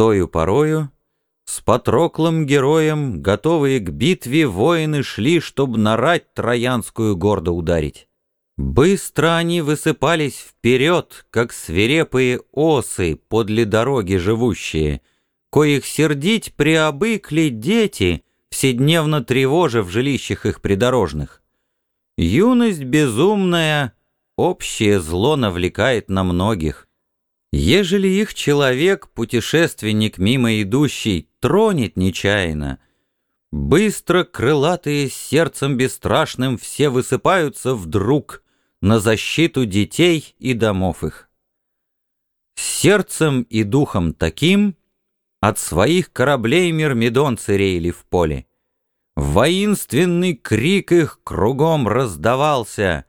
Тою порою с Патроклом героем, готовые к битве, воины шли, чтобы нарать Троянскую гордо ударить. Быстро они высыпались вперед, как свирепые осы подле дороги живущие, коих сердить приобыкли дети, вседневно тревожа в жилищах их придорожных. Юность безумная общее зло навлекает на многих. Ежели их человек, путешественник мимо идущий, тронет нечаянно, быстро крылатые сердцем бесстрашным все высыпаются вдруг на защиту детей и домов их. Сердцем и духом таким от своих кораблей мирмидонцы реяли в поле. Воинственный крик их кругом раздавался.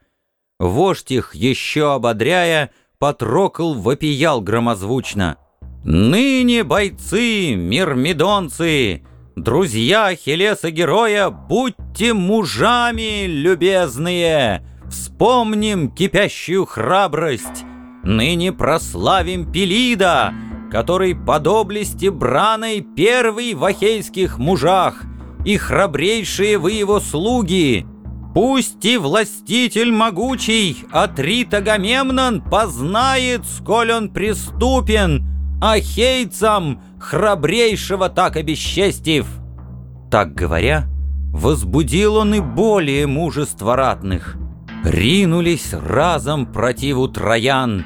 Вождь их, еще ободряя, Патрокл вопиял громозвучно. «Ныне, бойцы, мирмидонцы, друзья Хелеса-героя, будьте мужами, любезные! Вспомним кипящую храбрость, ныне прославим Пелида, который по доблести браной первый в ахейских мужах, и храбрейшие вы его слуги. Пусть и властитель могучий, Атрит Агамемнон, познает, сколь он преступен, ахейцам, храбрейшего так обесчестив. Так говоря, возбудил он и более мужество ратных. Ринулись разом противу троян,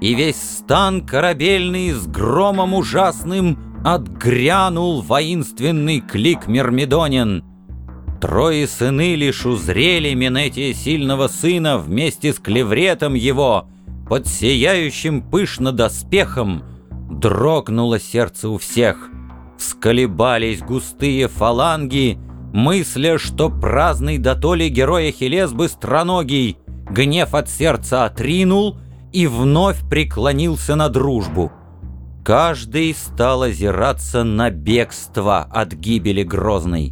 и весь стан корабельный с громом ужасным Отгрянул воинственный клик Мирмидонин. Трое сыны лишь узрели Менетия сильного сына вместе с клевретом его, под сияющим пышно доспехом, дрогнуло сердце у всех. Всколебались густые фаланги, мысля, что праздный дотоле герой Ахиллес быстроногий гнев от сердца отринул и вновь преклонился на дружбу — Каждый стал озираться на бегство от гибели Грозной.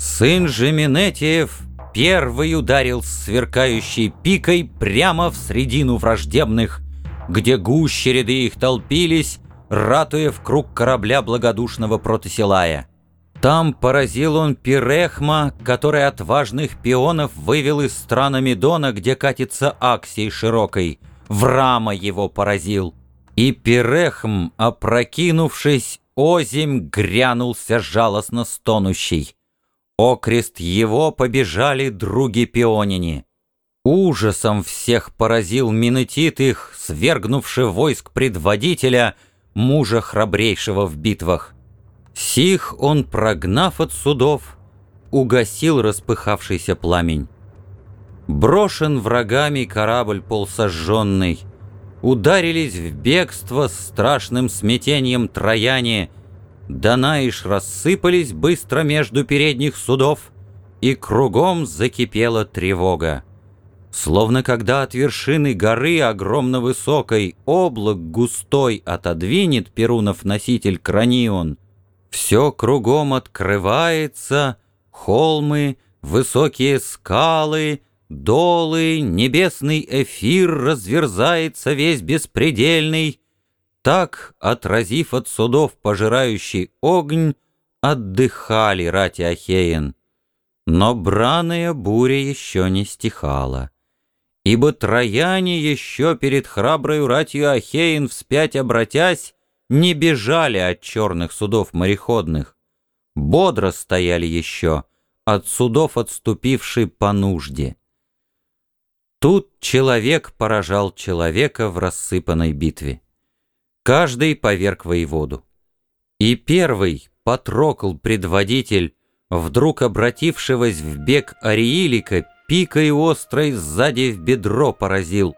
Сын же Минетиев первый ударил сверкающей пикой прямо в средину враждебных, где гуще ряды их толпились, ратуя в круг корабля благодушного Протосилая. Там поразил он Пирехма, который от важных пионов вывел из страны Медона, где катится Аксей широкой. Врама его поразил. И Пирехм, опрокинувшись, озимь грянулся жалостно стонущий. Окрест его побежали други пионини. Ужасом всех поразил Минетит их, свергнувший войск предводителя, мужа храбрейшего в битвах. Сих он, прогнав от судов, угасил распыхавшийся пламень. Брошен врагами корабль полсожженный, Ударились в бегство с страшным смятением трояне, Данаиш рассыпались быстро между передних судов, И кругом закипела тревога. Словно когда от вершины горы огромно высокой Облак густой отодвинет Перунов носитель кранион, Все кругом открывается, холмы, высокие скалы — Долы, небесный эфир разверзается весь беспредельный. Так, отразив от судов пожирающий огонь, отдыхали рати Ахеен. Но браная буря еще не стихала. Ибо трояне еще перед храброй ратью Ахеен вспять обратясь, не бежали от черных судов мореходных. Бодро стояли еще, от судов отступившей по нужде. Тут человек поражал человека в рассыпанной битве. Каждый поверг воеводу. И первый, Патрокл, предводитель, вдруг обратившегося в бег Ариилика, пикой острой сзади в бедро поразил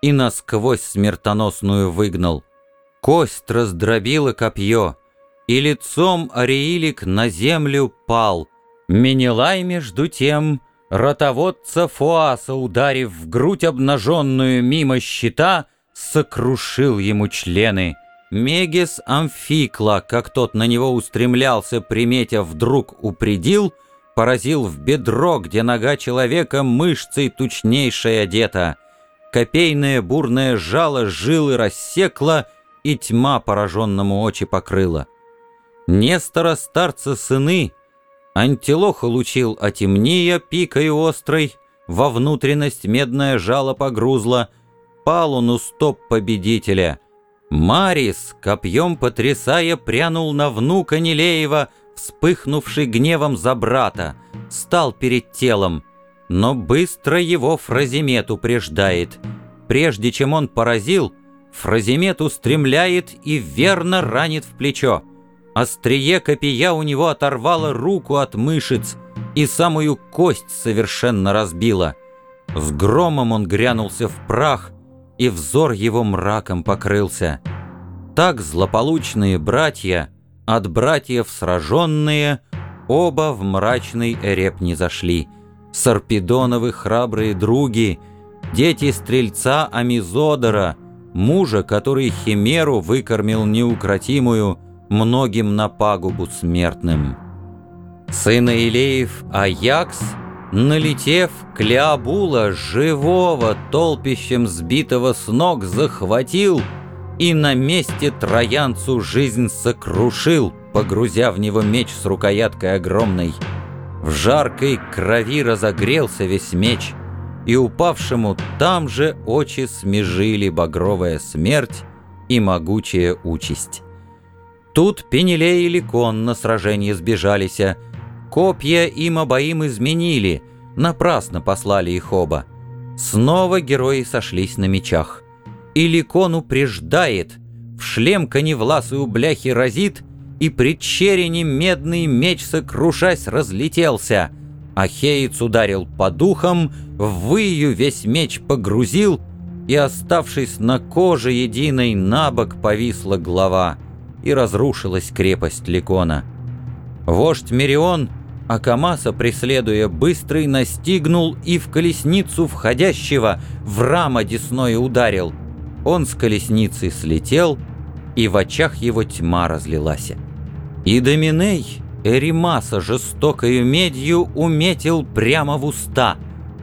и насквозь смертоносную выгнал. Кость раздробила копье, и лицом Ариилик на землю пал. Менелай между тем Ротоводца Фуаса, ударив в грудь обнаженную мимо щита, сокрушил ему члены. Мегис Амфикла, как тот на него устремлялся, приметя, вдруг упредил, поразил в бедро, где нога человека мышцей тучнейшей одета. Копейное бурное жало жилы рассекло, и тьма пораженному очи покрыла. Нестора старца сыны, Антилоха лучил отемния пикою острой, во внутренность медное жало погрузло, пал он у стоп победителя. Марис, копьем потрясая, прянул на внука Нелеева, вспыхнувший гневом за брата, стал перед телом, но быстро его Фразимет упреждает. Прежде чем он поразил, Фразимет устремляет и верно ранит в плечо. Острие копья у него оторвало руку от мышец и самую кость совершенно разбило. С громом он грянулся в прах, и взор его мраком покрылся. Так злополучные братья, от братьев сраженные, оба в мрачный эреп не зашли. Сарпедоновы храбрые други, дети стрельца Амизодора, мужа, который Химеру выкормил неукротимую, многим на пагубу смертным. Сын Илеев Аякс, налетев, Клеобула живого толпищем сбитого с ног захватил и на месте троянцу жизнь сокрушил, погрузя в него меч с рукояткой огромной. В жаркой крови разогрелся весь меч, и упавшему там же очи смежили багровая смерть и могучая участь. Тут Пенелей и Ликон на сражение сбежались, копья им обоим изменили, напрасно послали их оба. Снова герои сошлись на мечах. И Ликон упреждает, в шлем коневласую бляхи разит, и пред черени медный меч, сокрушась, разлетелся. Ахеец ударил по духам, в выю весь меч погрузил, и, оставшись на коже единой, на бок повисла голова — и разрушилась крепость Ликона. Вождь Мерион, Акамаса преследуя, быстрый настигнул и в колесницу входящего в рама десное ударил. Он с колесницы слетел, и в очах его тьма разлилась. И Доминей, Эримаса жестокою медью уметил прямо в уста,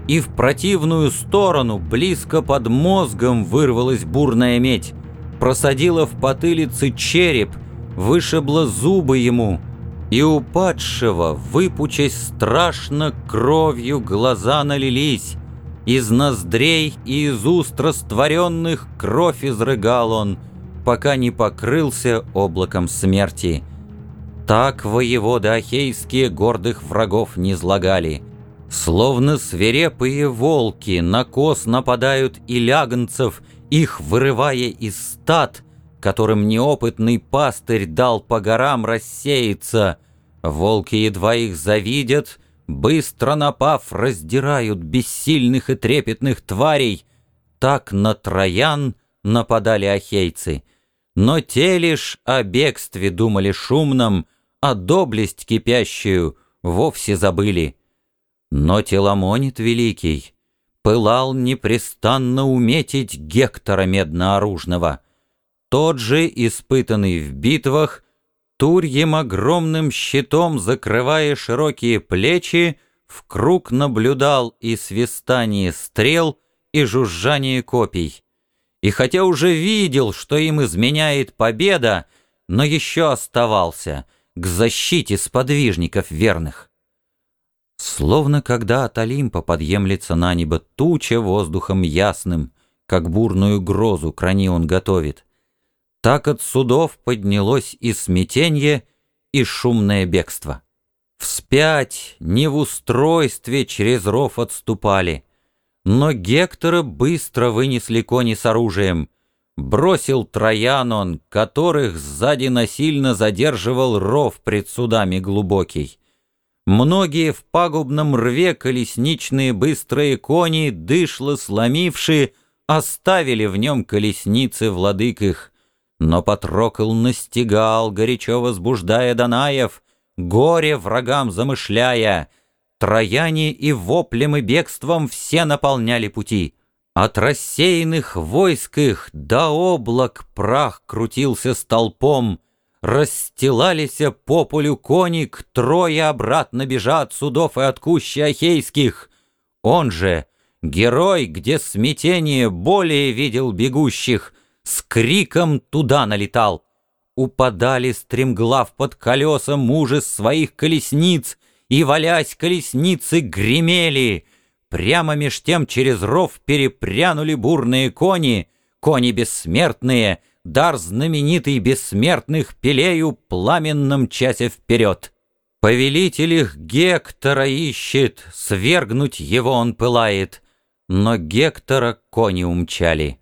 и в противную сторону, близко под мозгом, вырвалась бурная медь просадила в потылице череп, вышибла зубы ему, и у падшего, выпучась страшно кровью, глаза налились, из ноздрей и из уст растворенных кровь изрыгал он, пока не покрылся облаком смерти. Так воеводы ахейские гордых врагов не злагали. Словно свирепые волки на кос нападают и лягнцев, их вырывая из стад, которым неопытный пастырь дал по горам рассеяться, волки едва их завидят, быстро напав, раздирают бессильных и трепетных тварей. Так на троян нападали ахейцы. Но те лишь о бегстве думали шумном, а доблесть кипящую вовсе забыли. Но Теламонит великий — пылал непрестанно уметить Гектора меднооружного. Тот же, испытанный в битвах, Турьем огромным щитом, закрывая широкие плечи, в круг наблюдал и свистание стрел, и жужжание копий. И хотя уже видел, что им изменяет победа, но еще оставался к защите сподвижников верных. Словно когда от Олимпа подъемлется на небо туча воздухом ясным, как бурную грозу крани он готовит, так от судов поднялось и смятенье, и шумное бегство. Вспять, не в устройстве через ров отступали, но Гектора быстро вынесли кони с оружием, бросил Троян он, которых сзади насильно задерживал ров пред судами глубокий. Многие в пагубном рве колесничные быстрые кони, дышло сломившие, оставили в нем колесницы владык их. Но Патрокл настигал, горячо возбуждая Данаев, горе врагам замышляя. Трояне и воплем и бегством все наполняли пути. От рассеянных войск их до облак прах крутился столпом — Расстилались по полю коник, трое обратно бежат судов и от кущи Ахейских. Он же, герой, где смятение более видел бегущих, с криком туда налетал. Упадали стремглав под колеса мужи своих колесниц, И, валясь, колесницы гремели. Прямо меж тем через ров перепрянули бурные кони, Кони бессмертные, дар знаменитый бессмертных Пелею пламенном часе вперед. Повелитель их Гектора ищет, свергнуть его он пылает, Но Гектора кони умчали.